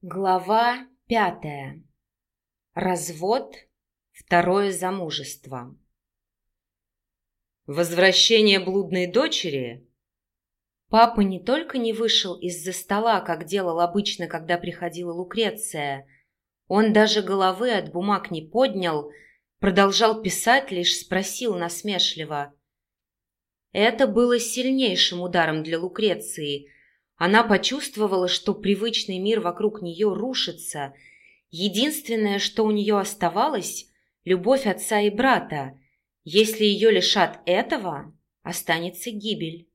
Глава пятая. Развод. Второе замужество. Возвращение блудной дочери? Папа не только не вышел из-за стола, как делал обычно, когда приходила Лукреция. Он даже головы от бумаг не поднял, продолжал писать, лишь спросил насмешливо. Это было сильнейшим ударом для Лукреции – она почувствовала, что привычный мир вокруг нее рушится. Единственное, что у нее оставалось – любовь отца и брата. Если ее лишат этого, останется гибель.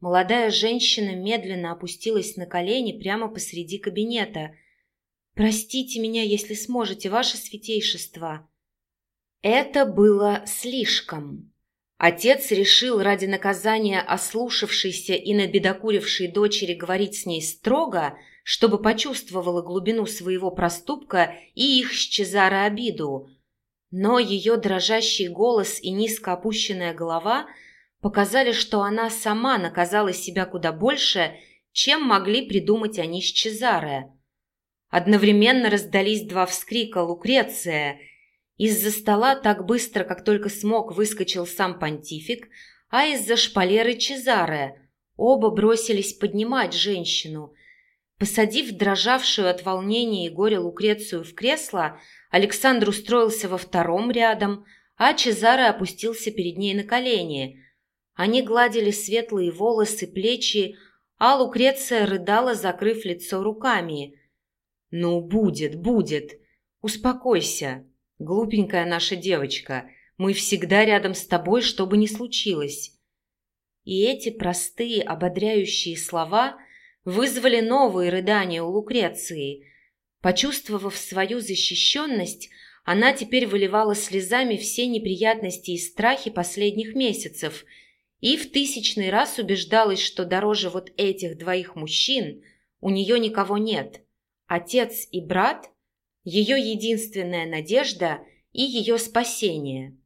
Молодая женщина медленно опустилась на колени прямо посреди кабинета. «Простите меня, если сможете, ваше святейшество». Это было слишком. Отец решил ради наказания ослушавшейся и набедокурившей дочери говорить с ней строго, чтобы почувствовала глубину своего проступка и их с Чезаро обиду. Но ее дрожащий голос и низко опущенная голова показали, что она сама наказала себя куда больше, чем могли придумать они с Чезаре. Одновременно раздались два вскрика «Лукреция!» Из-за стола так быстро, как только смог, выскочил сам понтифик, а из-за шпалеры Чезаре. Оба бросились поднимать женщину. Посадив дрожавшую от волнения и горя Лукрецию в кресло, Александр устроился во втором рядом, а Чезаре опустился перед ней на колени. Они гладили светлые волосы, плечи, а Лукреция рыдала, закрыв лицо руками. «Ну, будет, будет. Успокойся. «Глупенькая наша девочка, мы всегда рядом с тобой, что бы ни случилось». И эти простые, ободряющие слова вызвали новые рыдания у Лукреции. Почувствовав свою защищенность, она теперь выливала слезами все неприятности и страхи последних месяцев и в тысячный раз убеждалась, что дороже вот этих двоих мужчин у нее никого нет. Отец и брат ее единственная надежда и ее спасение.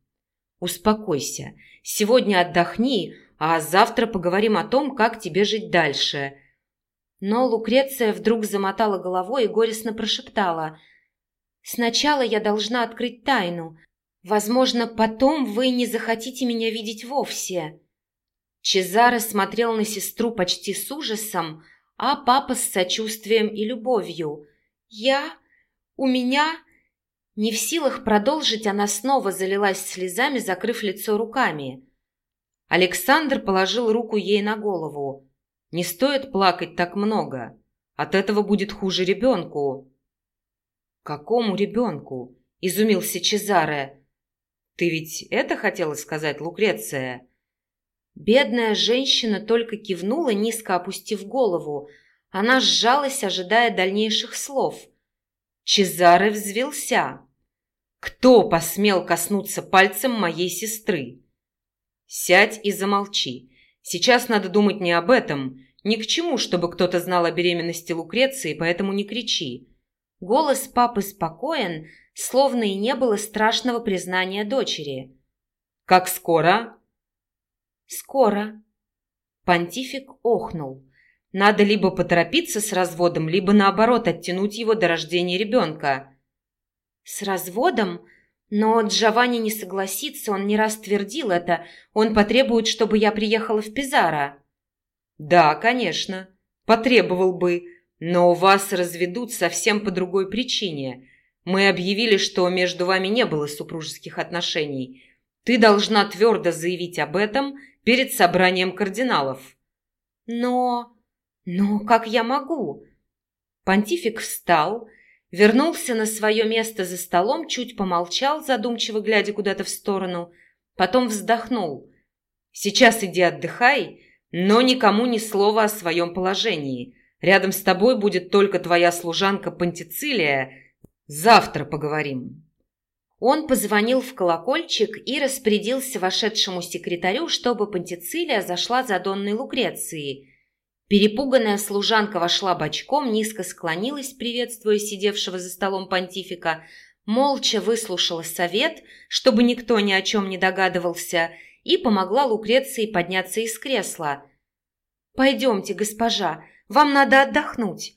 Успокойся, сегодня отдохни, а завтра поговорим о том, как тебе жить дальше. Но Лукреция вдруг замотала головой и горестно прошептала. «Сначала я должна открыть тайну. Возможно, потом вы не захотите меня видеть вовсе». Чезаро смотрел на сестру почти с ужасом, а папа с сочувствием и любовью. «Я у меня...» Не в силах продолжить, она снова залилась слезами, закрыв лицо руками. Александр положил руку ей на голову. «Не стоит плакать так много. От этого будет хуже ребенку». «Какому ребенку?» – изумился Чезаре. «Ты ведь это хотела сказать, Лукреция?» Бедная женщина только кивнула, низко опустив голову. Она сжалась, ожидая дальнейших слов – Чезаре взвелся. «Кто посмел коснуться пальцем моей сестры?» «Сядь и замолчи. Сейчас надо думать не об этом, ни к чему, чтобы кто-то знал о беременности Лукреции, поэтому не кричи». Голос папы спокоен, словно и не было страшного признания дочери. «Как скоро?» «Скоро». Понтифик охнул. Надо либо поторопиться с разводом, либо наоборот оттянуть его до рождения ребенка. С разводом? Но Джованни не согласится, он не раз твердил это. Он потребует, чтобы я приехала в Пизаро. Да, конечно, потребовал бы, но вас разведут совсем по другой причине. Мы объявили, что между вами не было супружеских отношений. Ты должна твердо заявить об этом перед собранием кардиналов. Но... «Но как я могу?» Понтифик встал, вернулся на свое место за столом, чуть помолчал, задумчиво глядя куда-то в сторону, потом вздохнул. «Сейчас иди отдыхай, но никому ни слова о своем положении. Рядом с тобой будет только твоя служанка Пантицилия. Завтра поговорим». Он позвонил в колокольчик и распорядился вошедшему секретарю, чтобы Пантицилия зашла за Донной Лукрецией – Перепуганная служанка вошла бочком, низко склонилась, приветствуя сидевшего за столом понтифика, молча выслушала совет, чтобы никто ни о чем не догадывался, и помогла Лукреции подняться из кресла. «Пойдемте, госпожа, вам надо отдохнуть».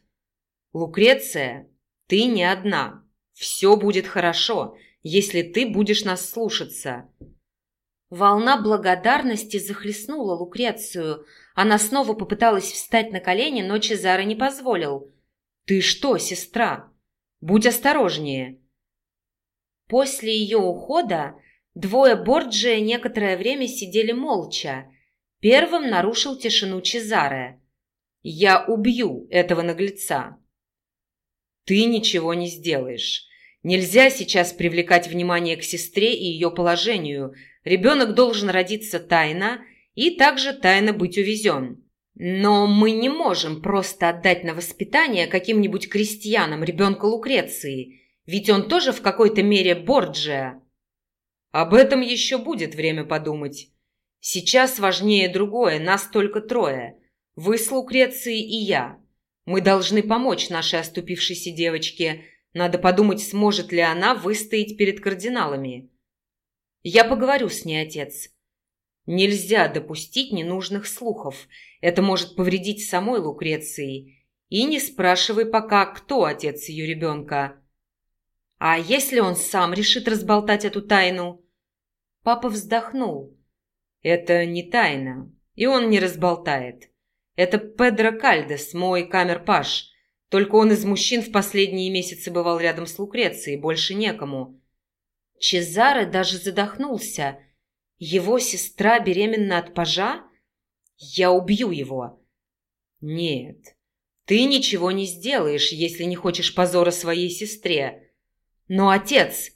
Лукреция, ты не одна. Все будет хорошо, если ты будешь нас слушаться». Волна благодарности захлестнула Лукрецию. Она снова попыталась встать на колени, но Чезаро не позволил. «Ты что, сестра? Будь осторожнее!» После ее ухода двое Борджия некоторое время сидели молча. Первым нарушил тишину Чезаре. «Я убью этого наглеца!» «Ты ничего не сделаешь. Нельзя сейчас привлекать внимание к сестре и ее положению. Ребенок должен родиться тайно и также тайно быть увезен. Но мы не можем просто отдать на воспитание каким-нибудь крестьянам ребенка Лукреции, ведь он тоже в какой-то мере Борджия. Об этом еще будет время подумать. Сейчас важнее другое, нас только трое. Вы с Лукрецией и я. Мы должны помочь нашей оступившейся девочке – надо подумать, сможет ли она выстоять перед кардиналами. Я поговорю с ней, отец. Нельзя допустить ненужных слухов. Это может повредить самой Лукреции. И не спрашивай пока, кто отец ее ребенка. А если он сам решит разболтать эту тайну? Папа вздохнул. Это не тайна, и он не разболтает. Это Педро Кальдес, мой камер-паш. Только он из мужчин в последние месяцы бывал рядом с Лукрецией, больше некому. Чезаре даже задохнулся. Его сестра беременна от пажа? Я убью его. Нет, ты ничего не сделаешь, если не хочешь позора своей сестре. Но отец...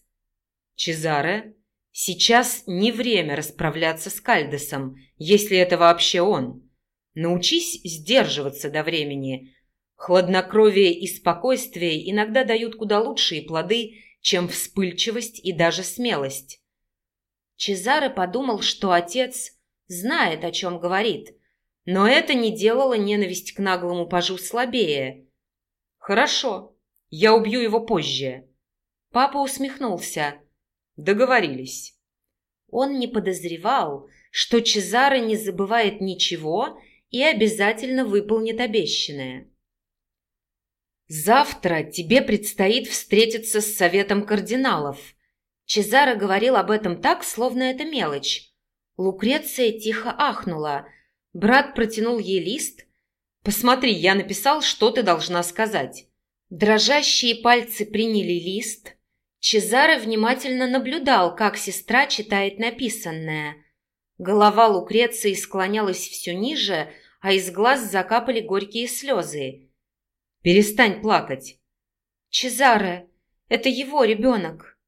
Чезаре, сейчас не время расправляться с Кальдесом, если это вообще он. Научись сдерживаться до времени, Хладнокровие и спокойствие иногда дают куда лучшие плоды, чем вспыльчивость и даже смелость. Чезаре подумал, что отец знает, о чем говорит, но это не делало ненависть к наглому пажу слабее. «Хорошо, я убью его позже». Папа усмехнулся. «Договорились». Он не подозревал, что Чезаре не забывает ничего и обязательно выполнит обещанное. «Завтра тебе предстоит встретиться с советом кардиналов». Чезаро говорил об этом так, словно это мелочь. Лукреция тихо ахнула. Брат протянул ей лист. «Посмотри, я написал, что ты должна сказать». Дрожащие пальцы приняли лист. Чезаро внимательно наблюдал, как сестра читает написанное. Голова Лукреции склонялась все ниже, а из глаз закапали горькие слезы. Перестань плакать. Чезаре, это его ребенок.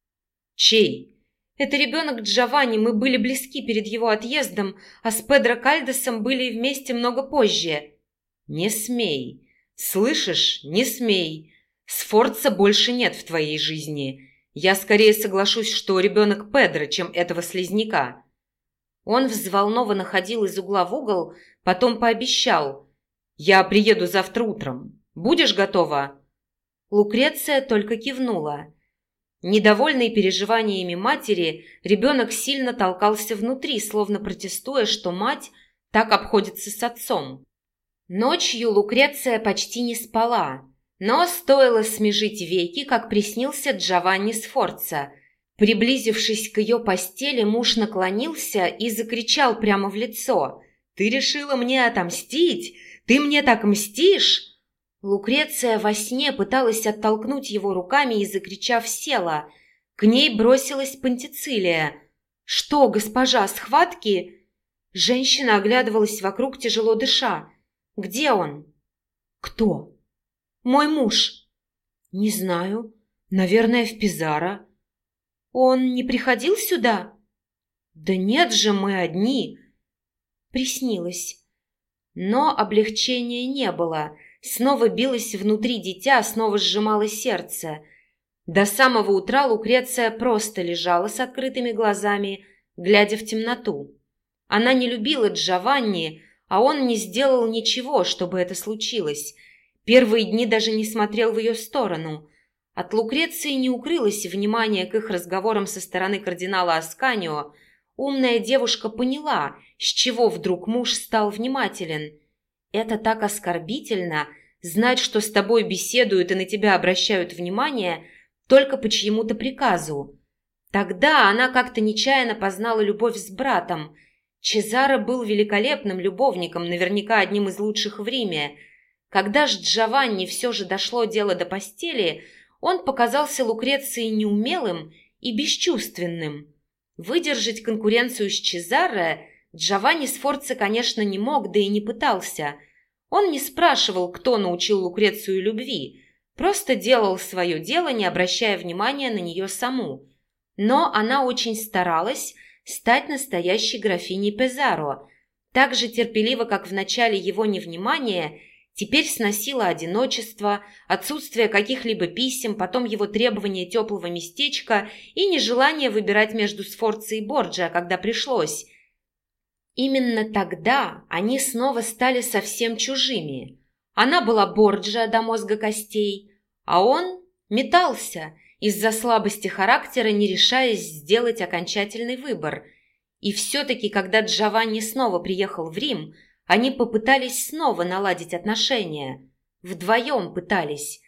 Чей? Это ребенок Джованни, мы были близки перед его отъездом, а с Педро Кальдесом были вместе много позже. Не смей. Слышишь? Не смей. Сфорца больше нет в твоей жизни. Я скорее соглашусь, что ребенок Педро, чем этого слизняка. Он взволнованно ходил из угла в угол, потом пообещал. Я приеду завтра утром. Будешь готова?» Лукреция только кивнула. Недовольный переживаниями матери, ребенок сильно толкался внутри, словно протестуя, что мать так обходится с отцом. Ночью Лукреция почти не спала, но стоило смежить веки, как приснился Джованни Сфорца. Приблизившись к ее постели, муж наклонился и закричал прямо в лицо. «Ты решила мне отомстить? Ты мне так мстишь?» Лукреция во сне пыталась оттолкнуть его руками и, закричав, села. К ней бросилась Пантицилия. «Что, госпожа, схватки?» Женщина оглядывалась вокруг, тяжело дыша. «Где он?» «Кто?» «Мой муж». «Не знаю. Наверное, в Пизаро». «Он не приходил сюда?» «Да нет же, мы одни». Приснилось. Но облегчения не было – Снова билось внутри дитя, снова сжимало сердце. До самого утра Лукреция просто лежала с открытыми глазами, глядя в темноту. Она не любила Джованни, а он не сделал ничего, чтобы это случилось. Первые дни даже не смотрел в ее сторону. От Лукреции не укрылось внимание к их разговорам со стороны кардинала Асканио. Умная девушка поняла, с чего вдруг муж стал внимателен – это так оскорбительно знать, что с тобой беседуют и на тебя обращают внимание только по чьему-то приказу. Тогда она как-то нечаянно познала любовь с братом. Чезаро был великолепным любовником, наверняка одним из лучших в Риме. Когда ж Джованни все же дошло дело до постели, он показался Лукреции неумелым и бесчувственным. Выдержать конкуренцию с Чезаре Джованни Сфорца, конечно, не мог, да и не пытался. Он не спрашивал, кто научил Лукрецию любви, просто делал свое дело, не обращая внимания на нее саму. Но она очень старалась стать настоящей графиней Пезаро, так же терпеливо, как в начале его невнимания – Теперь сносила одиночество, отсутствие каких-либо писем, потом его требование теплого местечка и нежелание выбирать между Сфорцей и Борджиа, когда пришлось. Именно тогда они снова стали совсем чужими. Она была Борджиа до мозга костей, а он метался, из-за слабости характера не решаясь сделать окончательный выбор. И все-таки, когда Джованни снова приехал в Рим – они попытались снова наладить отношения. Вдвоем пытались.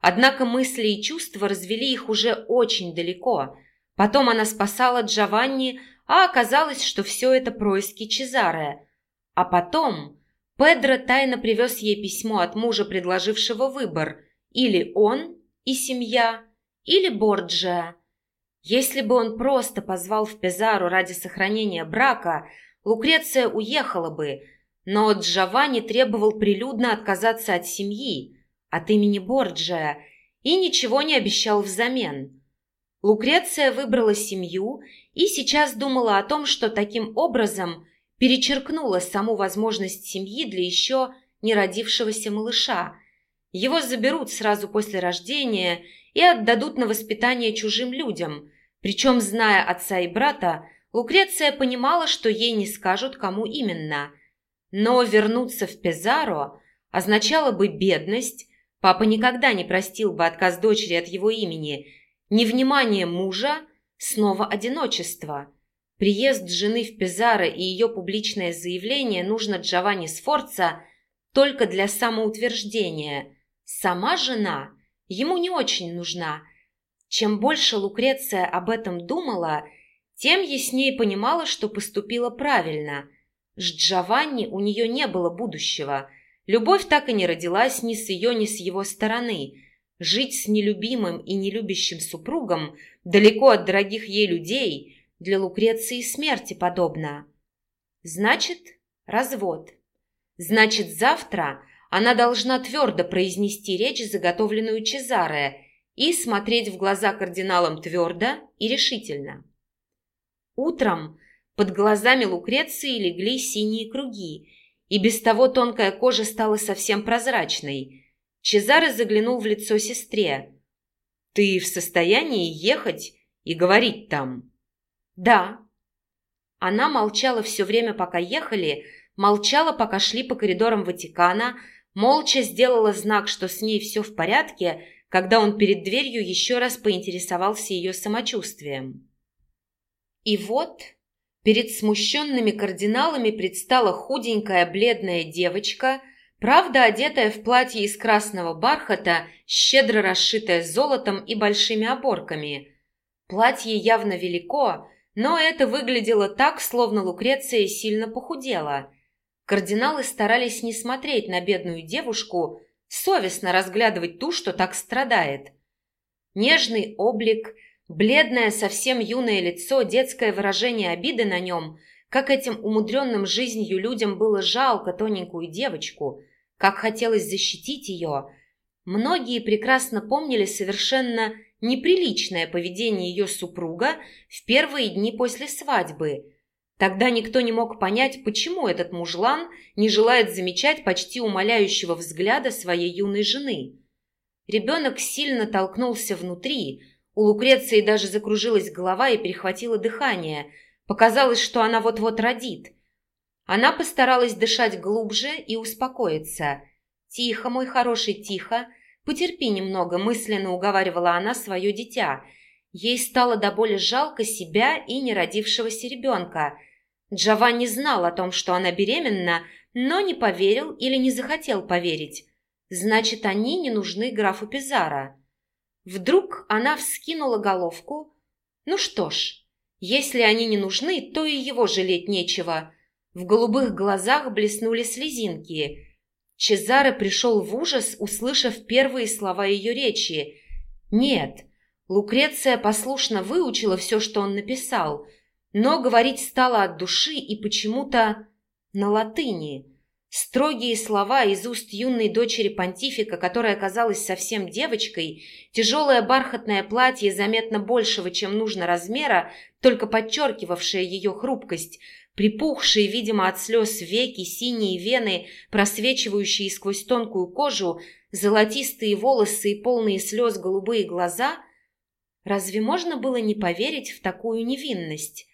Однако мысли и чувства развели их уже очень далеко. Потом она спасала Джованни, а оказалось, что все это происки Чезаре. А потом Педро тайно привез ей письмо от мужа, предложившего выбор. Или он и семья, или Борджиа. Если бы он просто позвал в Пезару ради сохранения брака, Лукреция уехала бы – но Джованни требовал прилюдно отказаться от семьи, от имени Борджия, и ничего не обещал взамен. Лукреция выбрала семью и сейчас думала о том, что таким образом перечеркнула саму возможность семьи для еще не родившегося малыша. Его заберут сразу после рождения и отдадут на воспитание чужим людям. Причем, зная отца и брата, Лукреция понимала, что ей не скажут, кому именно – но вернуться в Пезаро означало бы бедность, папа никогда не простил бы отказ дочери от его имени, невнимание мужа, снова одиночество. Приезд жены в Пезаро и ее публичное заявление нужно Джованни Сфорца только для самоутверждения. Сама жена ему не очень нужна. Чем больше Лукреция об этом думала, тем яснее понимала, что поступила правильно – с Джованни у нее не было будущего. Любовь так и не родилась ни с ее, ни с его стороны. Жить с нелюбимым и нелюбящим супругом, далеко от дорогих ей людей, для Лукреции смерти подобно. Значит, развод. Значит, завтра она должна твердо произнести речь, заготовленную Чезаре, и смотреть в глаза кардиналам твердо и решительно. Утром под глазами Лукреции легли синие круги, и без того тонкая кожа стала совсем прозрачной. Чезаре заглянул в лицо сестре. «Ты в состоянии ехать и говорить там?» «Да». Она молчала все время, пока ехали, молчала, пока шли по коридорам Ватикана, молча сделала знак, что с ней все в порядке, когда он перед дверью еще раз поинтересовался ее самочувствием. И вот Перед смущенными кардиналами предстала худенькая бледная девочка, правда одетая в платье из красного бархата, щедро расшитое золотом и большими оборками. Платье явно велико, но это выглядело так, словно Лукреция сильно похудела. Кардиналы старались не смотреть на бедную девушку, совестно разглядывать ту, что так страдает. Нежный облик – Бледное, совсем юное лицо, детское выражение обиды на нем, как этим умудренным жизнью людям было жалко тоненькую девочку, как хотелось защитить ее. Многие прекрасно помнили совершенно неприличное поведение ее супруга в первые дни после свадьбы. Тогда никто не мог понять, почему этот мужлан не желает замечать почти умоляющего взгляда своей юной жены. Ребенок сильно толкнулся внутри – у Лукреции даже закружилась голова и перехватило дыхание. Показалось, что она вот-вот родит. Она постаралась дышать глубже и успокоиться. «Тихо, мой хороший, тихо. Потерпи немного», – мысленно уговаривала она свое дитя. Ей стало до боли жалко себя и неродившегося ребенка. Джованни знал о том, что она беременна, но не поверил или не захотел поверить. Значит, они не нужны графу Пизаро. Вдруг она вскинула головку. Ну что ж, если они не нужны, то и его жалеть нечего. В голубых глазах блеснули слезинки. Чезаре пришел в ужас, услышав первые слова ее речи. Нет, Лукреция послушно выучила все, что он написал, но говорить стала от души и почему-то на латыни. Строгие слова из уст юной дочери понтифика, которая оказалась совсем девочкой, тяжелое бархатное платье заметно большего, чем нужно размера, только подчеркивавшее ее хрупкость, припухшие, видимо, от слез веки, синие вены, просвечивающие сквозь тонкую кожу, золотистые волосы и полные слез голубые глаза. Разве можно было не поверить в такую невинность?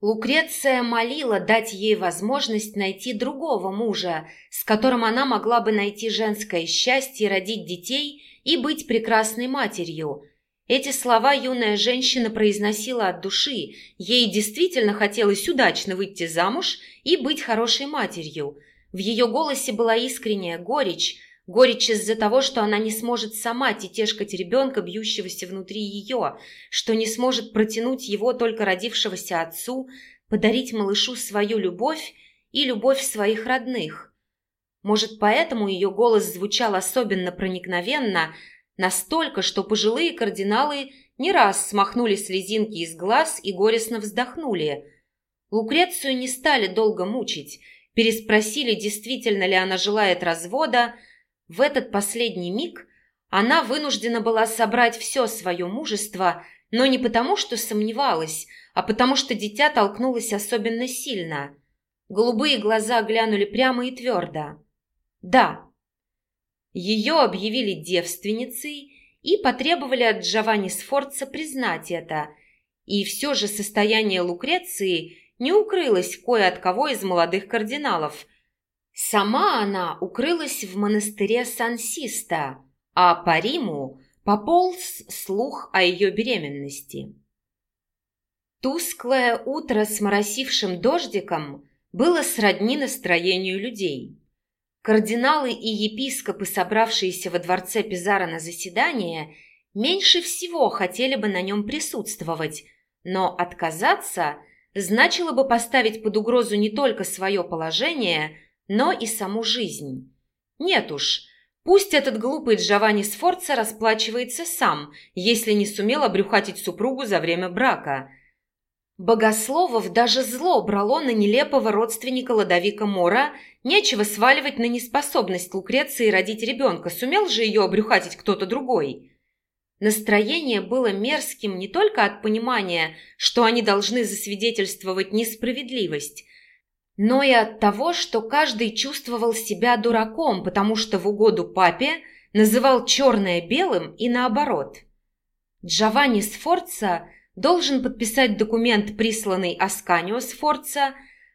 Лукреция молила дать ей возможность найти другого мужа, с которым она могла бы найти женское счастье, родить детей и быть прекрасной матерью. Эти слова юная женщина произносила от души. Ей действительно хотелось удачно выйти замуж и быть хорошей матерью. В ее голосе была искренняя горечь, Горечь из-за того, что она не сможет сама тетешкать ребенка, бьющегося внутри ее, что не сможет протянуть его только родившегося отцу, подарить малышу свою любовь и любовь своих родных. Может, поэтому ее голос звучал особенно проникновенно, настолько, что пожилые кардиналы не раз смахнули слезинки из глаз и горестно вздохнули. Лукрецию не стали долго мучить, переспросили, действительно ли она желает развода, в этот последний миг она вынуждена была собрать все свое мужество, но не потому, что сомневалась, а потому что дитя толкнулось особенно сильно. Голубые глаза глянули прямо и твердо. «Да». Ее объявили девственницей и потребовали от Джованни Сфорца признать это. И все же состояние Лукреции не укрылось кое от кого из молодых кардиналов – Сама она укрылась в монастыре Сан-Систа, а по Риму пополз слух о ее беременности. Тусклое утро с моросившим дождиком было сродни настроению людей. Кардиналы и епископы, собравшиеся во дворце Пизара на заседание, меньше всего хотели бы на нем присутствовать, но отказаться значило бы поставить под угрозу не только свое положение – но и саму жизнь. Нет уж, пусть этот глупый Джованни Сфорца расплачивается сам, если не сумел обрюхатить супругу за время брака. Богословов даже зло брало на нелепого родственника Ладовика Мора, нечего сваливать на неспособность Лукреции родить ребенка, сумел же ее обрюхатить кто-то другой. Настроение было мерзким не только от понимания, что они должны засвидетельствовать несправедливость, но и от того, что каждый чувствовал себя дураком, потому что в угоду папе называл черное белым и наоборот. Джованни Сфорца должен подписать документ, присланный Асканио Сфорца.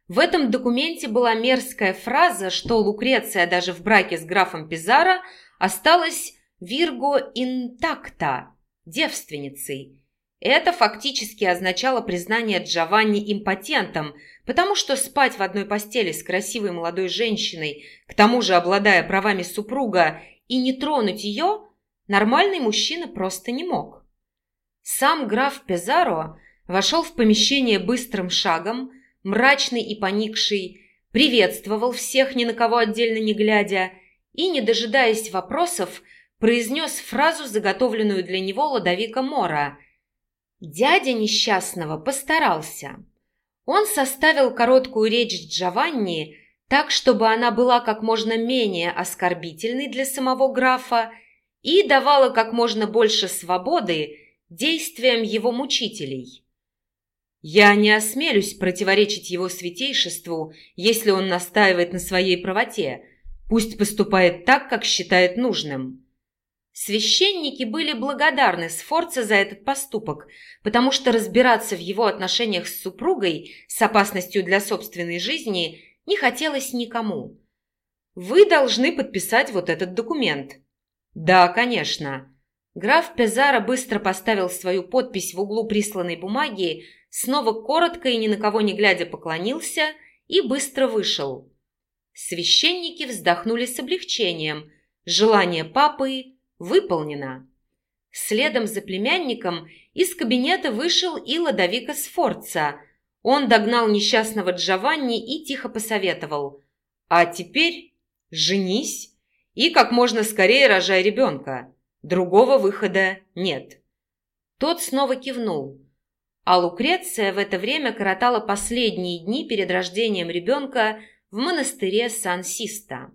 В этом документе была мерзкая фраза, что Лукреция даже в браке с графом Пизаро осталась «вирго интакта» – девственницей. Это фактически означало признание Джованни импотентом – потому что спать в одной постели с красивой молодой женщиной, к тому же обладая правами супруга, и не тронуть ее, нормальный мужчина просто не мог. Сам граф Пезаро вошел в помещение быстрым шагом, мрачный и поникший, приветствовал всех, ни на кого отдельно не глядя, и, не дожидаясь вопросов, произнес фразу, заготовленную для него Ладовика Мора. «Дядя несчастного постарался». Он составил короткую речь Джованни так, чтобы она была как можно менее оскорбительной для самого графа и давала как можно больше свободы действиям его мучителей. «Я не осмелюсь противоречить его святейшеству, если он настаивает на своей правоте. Пусть поступает так, как считает нужным». Священники были благодарны Сфорце за этот поступок, потому что разбираться в его отношениях с супругой с опасностью для собственной жизни не хотелось никому. «Вы должны подписать вот этот документ». «Да, конечно». Граф Пезаро быстро поставил свою подпись в углу присланной бумаги, снова коротко и ни на кого не глядя поклонился и быстро вышел. Священники вздохнули с облегчением – Желание папы выполнено. Следом за племянником из кабинета вышел и Ладовика Сфорца. Он догнал несчастного Джованни и тихо посоветовал. «А теперь женись и как можно скорее рожай ребенка. Другого выхода нет». Тот снова кивнул. А Лукреция в это время коротала последние дни перед рождением ребенка в монастыре Сан-Систа.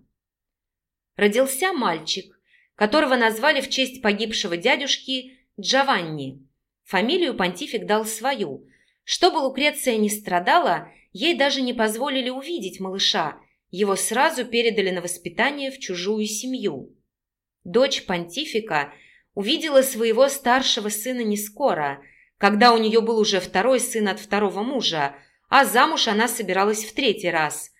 Родился мальчик, которого назвали в честь погибшего дядюшки Джованни. Фамилию понтифик дал свою. Чтобы Лукреция не страдала, ей даже не позволили увидеть малыша, его сразу передали на воспитание в чужую семью. Дочь понтифика – увидела своего старшего сына не скоро, когда у нее был уже второй сын от второго мужа, а замуж она собиралась в третий раз.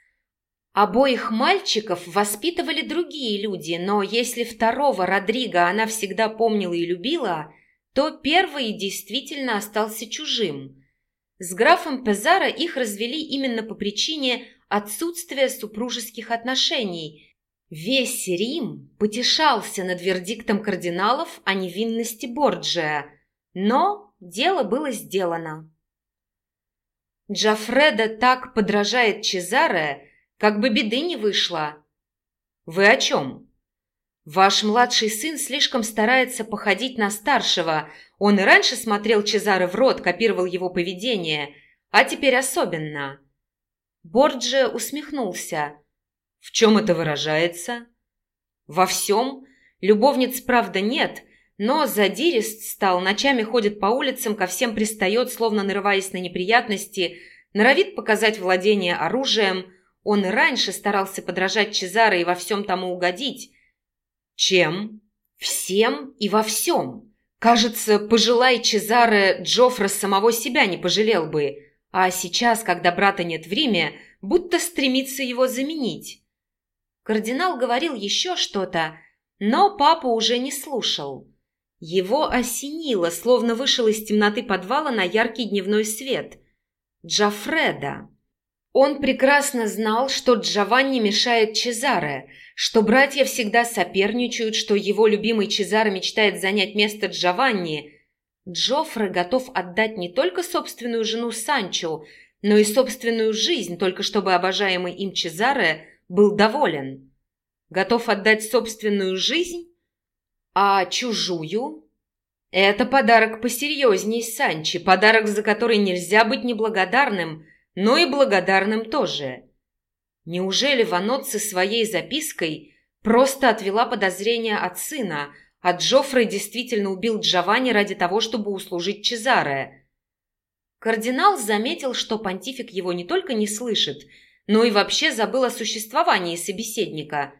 Обоих мальчиков воспитывали другие люди, но если второго Родриго она всегда помнила и любила, то первый действительно остался чужим. С графом Пезаро их развели именно по причине отсутствия супружеских отношений – Весь Рим потешался над вердиктом кардиналов о невинности Борджия, но дело было сделано. Джафреда так подражает Чезаре, как бы беды не вышло. Вы о чем? Ваш младший сын слишком старается походить на старшего. Он и раньше смотрел Чезаре в рот, копировал его поведение, а теперь особенно. Борджи усмехнулся – в чем это выражается? Во всем. Любовниц, правда, нет, но задирист стал, ночами ходит по улицам, ко всем пристает, словно нарываясь на неприятности, норовит показать владение оружием. Он и раньше старался подражать Чезаро и во всем тому угодить. Чем? Всем и во всем. Кажется, пожелай Чезаре, Джоффре самого себя не пожалел бы. А сейчас, когда брата нет в Риме, будто стремится его заменить. Кардинал говорил еще что-то, но папа уже не слушал. Его осенило, словно вышел из темноты подвала на яркий дневной свет. Джафреда. Он прекрасно знал, что Джованни мешает Чезаре, что братья всегда соперничают, что его любимый Чезаре мечтает занять место Джованни. Джоффре готов отдать не только собственную жену Санчо, но и собственную жизнь, только чтобы обожаемый им Чезаре был доволен. Готов отдать собственную жизнь? А чужую? Это подарок посерьезней, Санчи, подарок, за который нельзя быть неблагодарным, но и благодарным тоже. Неужели Ваноцци своей запиской просто отвела подозрения от сына, а Джоффрey действительно убил Джованни ради того, чтобы услужить Чезаре? Кардинал заметил, что понтифик его не только не слышит, но и вообще забыл о существовании собеседника.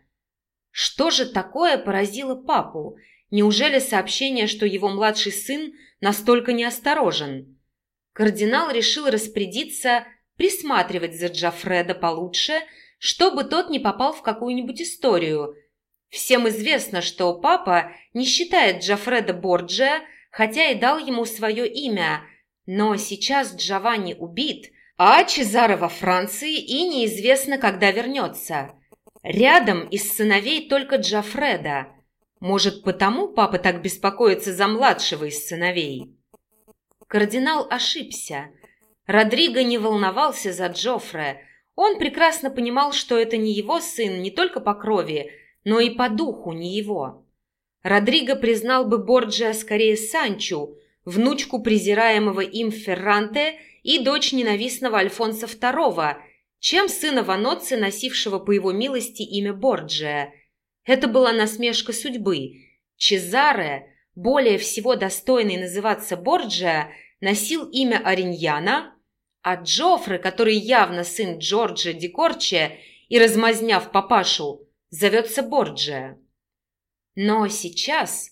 Что же такое поразило папу? Неужели сообщение, что его младший сын настолько неосторожен? Кардинал решил распорядиться присматривать за Джафредо получше, чтобы тот не попал в какую-нибудь историю. Всем известно, что папа не считает Джафреда Борджиа, хотя и дал ему свое имя, но сейчас Джованни убит – а Чезаро во Франции и неизвестно, когда вернется. Рядом из сыновей только Джафреда. Может, потому папа так беспокоится за младшего из сыновей? Кардинал ошибся. Родриго не волновался за Джофре. Он прекрасно понимал, что это не его сын не только по крови, но и по духу не его. Родриго признал бы Борджиа скорее Санчу, внучку презираемого им Ферранте и дочь ненавистного Альфонса II, чем сына Ваноцци, носившего по его милости имя Борджия. Это была насмешка судьбы. Чезаре, более всего достойный называться Борджия, носил имя Ариньяна, а Джоффре, который явно сын Джорджа Ди Корче и размазняв папашу, зовется Борджия. Но сейчас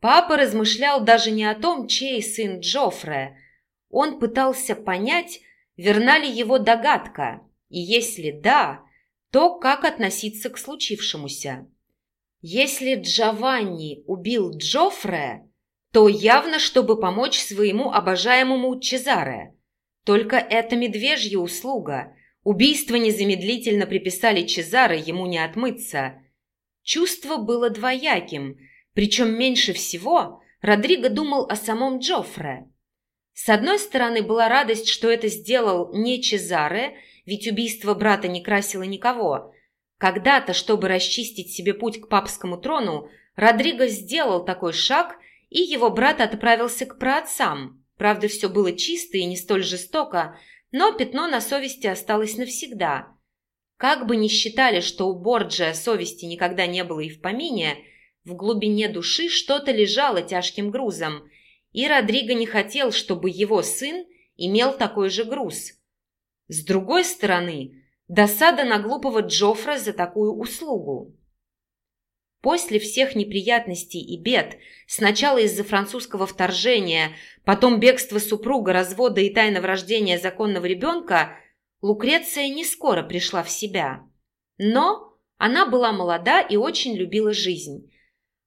папа размышлял даже не о том, чей сын Джоффре – он пытался понять, верна ли его догадка, и если да, то как относиться к случившемуся. Если Джованни убил Джоффре, то явно, чтобы помочь своему обожаемому Чезаре. Только это медвежья услуга. Убийство незамедлительно приписали Чезаре, ему не отмыться. Чувство было двояким, причем меньше всего Родриго думал о самом Джоффре. С одной стороны была радость, что это сделал не Чезаре, ведь убийство брата не красило никого. Когда-то, чтобы расчистить себе путь к папскому трону, Родриго сделал такой шаг, и его брат отправился к праотцам. Правда, все было чисто и не столь жестоко, но пятно на совести осталось навсегда. Как бы ни считали, что у Борджия совести никогда не было и в помине, в глубине души что-то лежало тяжким грузом, и Родриго не хотел, чтобы его сын имел такой же груз. С другой стороны, досада на глупого Джофра за такую услугу. После всех неприятностей и бед, сначала из-за французского вторжения, потом бегства супруга, развода и тайного рождения законного ребенка, Лукреция не скоро пришла в себя. Но она была молода и очень любила жизнь.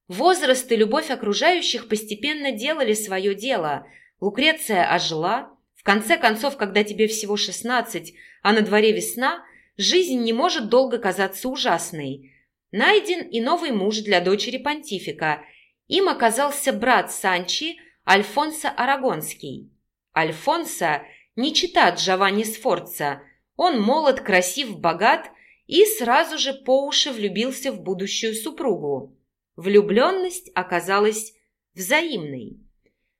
Возраст и любовь окружающих постепенно делали свое дело. Лукреция ожила. В конце концов, когда тебе всего 16, а на дворе весна, жизнь не может долго казаться ужасной. Найден и новый муж для дочери понтифика. Им оказался брат Санчи, Альфонсо Арагонский. Альфонсо не чита Джованни Сфорца. Он молод, красив, богат и сразу же по уши влюбился в будущую супругу. Влюбленность оказалась взаимной.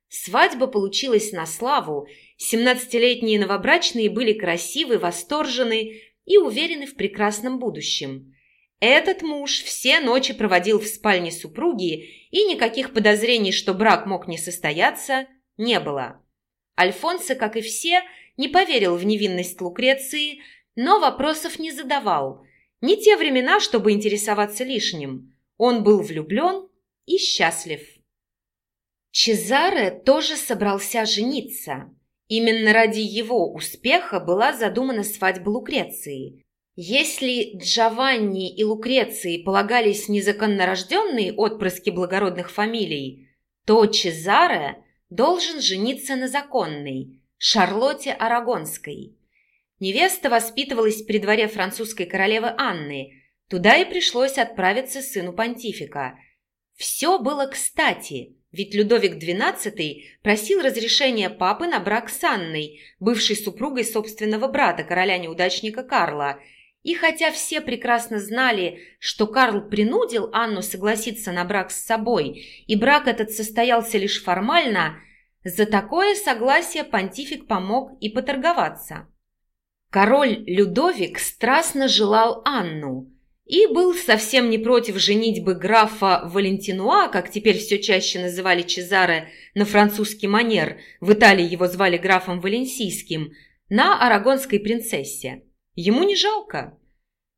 Свадьба получилась на славу. Семнадцатилетние новобрачные были красивы, восторжены и уверены в прекрасном будущем. Этот муж все ночи проводил в спальне супруги, и никаких подозрений, что брак мог не состояться, не было. Альфонсо, как и все, не поверил в невинность Лукреции, но вопросов не задавал. Не те времена, чтобы интересоваться лишним. Он был влюблен и счастлив. Чезаре тоже собрался жениться. Именно ради его успеха была задумана свадьба Лукреции. Если Джованни и Лукреции полагались незаконнорожденные отпрыски благородных фамилий, то Чезаре должен жениться на законной, Шарлотте Арагонской. Невеста воспитывалась при дворе французской королевы Анны – Туда и пришлось отправиться сыну понтифика. Все было кстати, ведь Людовик XII просил разрешения папы на брак с Анной, бывшей супругой собственного брата, короля-неудачника Карла. И хотя все прекрасно знали, что Карл принудил Анну согласиться на брак с собой, и брак этот состоялся лишь формально, за такое согласие понтифик помог и поторговаться. Король Людовик страстно желал Анну – и был совсем не против женитьбы графа Валентинуа, как теперь все чаще называли Чезаре на французский манер, в Италии его звали графом Валенсийским, на арагонской принцессе. Ему не жалко.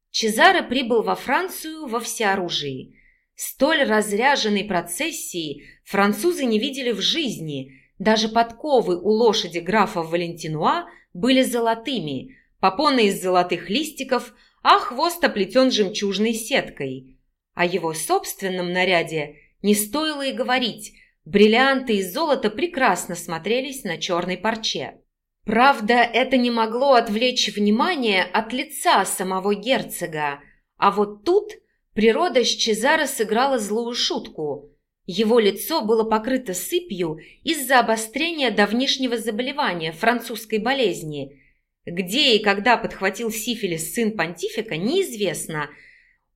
Чезаре прибыл во Францию во всеоружии. Столь разряженной процессии французы не видели в жизни. Даже подковы у лошади графа Валентинуа были золотыми, попоны из золотых листиков – а хвост оплетен жемчужной сеткой. О его собственном наряде не стоило и говорить, бриллианты и золото прекрасно смотрелись на черной парче. Правда, это не могло отвлечь внимание от лица самого герцога, а вот тут природа Чезаро сыграла злую шутку. Его лицо было покрыто сыпью из-за обострения давнишнего заболевания, французской болезни – где и когда подхватил сифилис сын понтифика, неизвестно.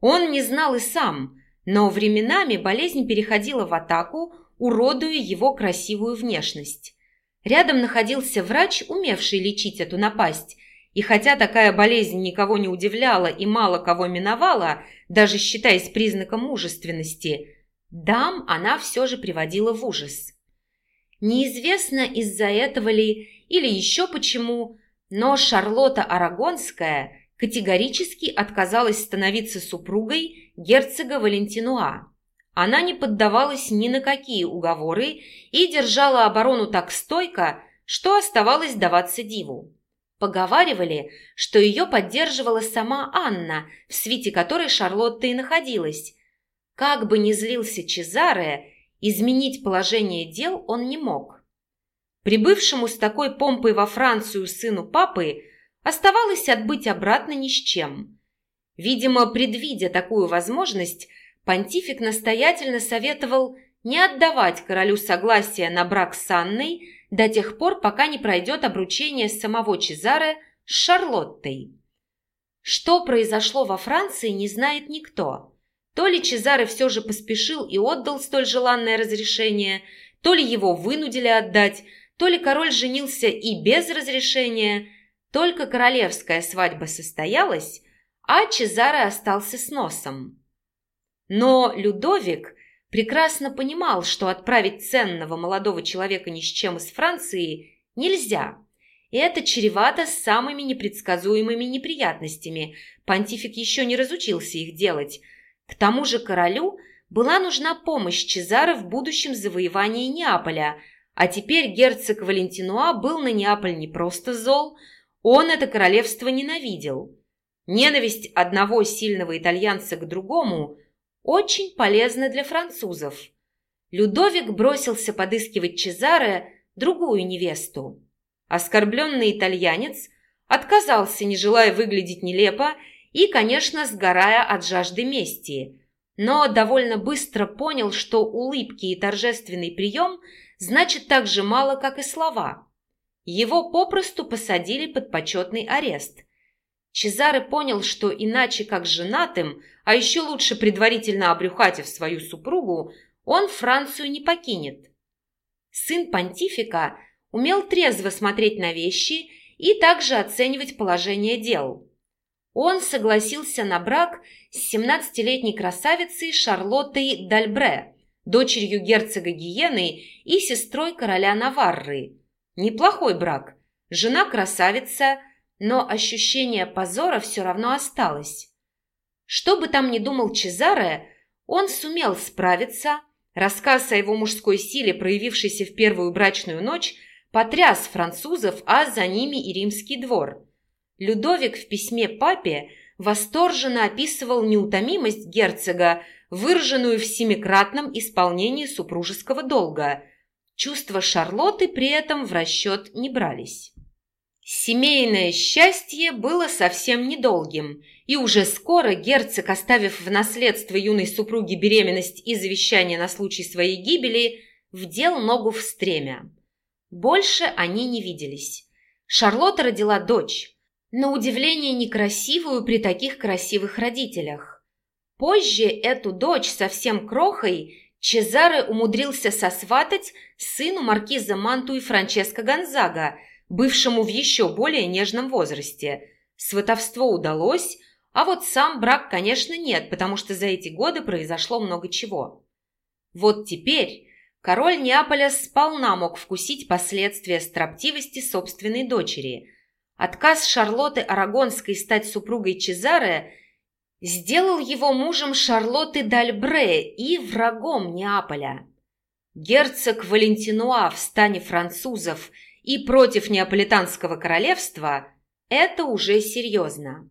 Он не знал и сам, но временами болезнь переходила в атаку, уродуя его красивую внешность. Рядом находился врач, умевший лечить эту напасть, и хотя такая болезнь никого не удивляла и мало кого миновала, даже считаясь признаком мужественности, дам она все же приводила в ужас. Неизвестно из-за этого ли или еще почему, но Шарлотта Арагонская категорически отказалась становиться супругой герцога Валентинуа. Она не поддавалась ни на какие уговоры и держала оборону так стойко, что оставалось даваться диву. Поговаривали, что ее поддерживала сама Анна, в свите которой Шарлотта и находилась. Как бы ни злился Чезаре, изменить положение дел он не мог. Прибывшему с такой помпой во Францию сыну папы оставалось отбыть обратно ни с чем. Видимо, предвидя такую возможность, понтифик настоятельно советовал не отдавать королю согласия на брак с Анной до тех пор, пока не пройдет обручение самого Чезаре с Шарлоттой. Что произошло во Франции, не знает никто. То ли Чезаре все же поспешил и отдал столь желанное разрешение, то ли его вынудили отдать, то ли король женился и без разрешения. Только королевская свадьба состоялась, а Чезаре остался с носом. Но Людовик прекрасно понимал, что отправить ценного молодого человека ни с чем из Франции нельзя. И это чревато самыми непредсказуемыми неприятностями. Понтифик еще не разучился их делать. К тому же королю была нужна помощь Чезаре в будущем завоевании Неаполя, а теперь герцог Валентинуа был на Неаполь не просто зол, он это королевство ненавидел. Ненависть одного сильного итальянца к другому очень полезна для французов. Людовик бросился подыскивать Чезаре другую невесту. Оскорбленный итальянец отказался, не желая выглядеть нелепо и, конечно, сгорая от жажды мести, но довольно быстро понял, что улыбки и торжественный прием значит так же мало, как и слова. Его попросту посадили под почетный арест – Чезаре понял, что иначе как женатым, а еще лучше предварительно обрюхатив свою супругу, он Францию не покинет. Сын понтифика умел трезво смотреть на вещи и также оценивать положение дел. Он согласился на брак с 17-летней красавицей Шарлоттой Дальбре, дочерью герцога Гиены и сестрой короля Наварры. Неплохой брак. Жена красавица – но ощущение позора все равно осталось. Что бы там ни думал Чезаре, он сумел справиться. Рассказ о его мужской силе, проявившейся в первую брачную ночь, потряс французов, а за ними и римский двор. Людовик в письме папе восторженно описывал неутомимость герцога, выраженную в семикратном исполнении супружеского долга. Чувства Шарлотты при этом в расчет не брались. Семейное счастье было совсем недолгим, и уже скоро герцог, оставив в наследство юной супруге беременность и завещание на случай своей гибели, вдел ногу в стремя. Больше они не виделись. Шарлотта родила дочь, на удивление некрасивую при таких красивых родителях. Позже эту дочь совсем крохой Чезаре умудрился сосватать сыну маркиза Манту и Франческо Гонзага – бывшему в еще более нежном возрасте. Сватовство удалось, а вот сам брак, конечно, нет, потому что за эти годы произошло много чего. Вот теперь король Неаполя сполна мог вкусить последствия строптивости собственной дочери. Отказ Шарлотты Арагонской стать супругой Чезаре сделал его мужем Шарлотты Дальбре и врагом Неаполя. Герцог Валентинуа в стане французов – и против Неаполитанского королевства – это уже серьезно.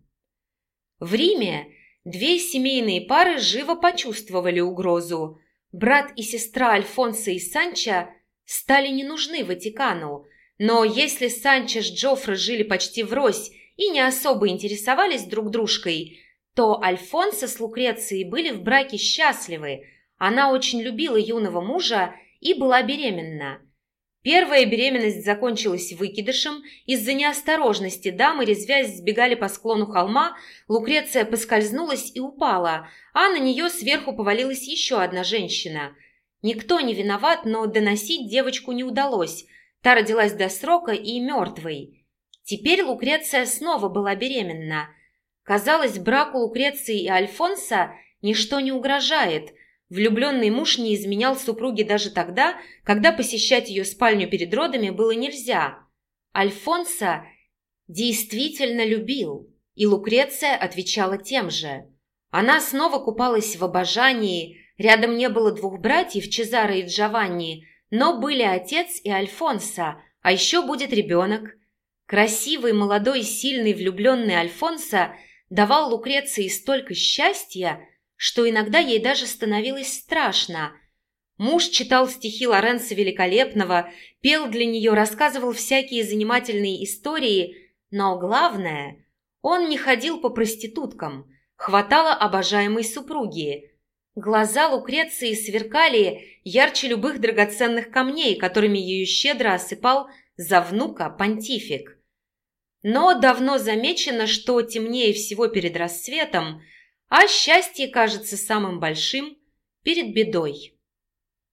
В Риме две семейные пары живо почувствовали угрозу. Брат и сестра Альфонса и Санчо стали не нужны Ватикану, но если Санчо с Джоффре жили почти врозь и не особо интересовались друг дружкой, то Альфонсо с Лукрецией были в браке счастливы. Она очень любила юного мужа и была беременна. Первая беременность закончилась выкидышем. Из-за неосторожности дамы, резвясь, сбегали по склону холма. Лукреция поскользнулась и упала, а на нее сверху повалилась еще одна женщина. Никто не виноват, но доносить девочку не удалось. Та родилась до срока и мертвой. Теперь Лукреция снова была беременна. Казалось, браку Лукреции и Альфонса ничто не угрожает – Влюбленный муж не изменял супруге даже тогда, когда посещать ее спальню перед родами было нельзя. Альфонса действительно любил, и Лукреция отвечала тем же. Она снова купалась в обожании, рядом не было двух братьев, Чезаро и Джованни, но были отец и Альфонса, а еще будет ребенок. Красивый, молодой, сильный, влюбленный Альфонса давал Лукреции столько счастья, что иногда ей даже становилось страшно. Муж читал стихи Лоренца Великолепного, пел для нее, рассказывал всякие занимательные истории, но главное, он не ходил по проституткам, хватало обожаемой супруги. Глаза Лукреции сверкали ярче любых драгоценных камней, которыми ее щедро осыпал за внука понтифик. Но давно замечено, что темнее всего перед рассветом, а счастье кажется самым большим перед бедой.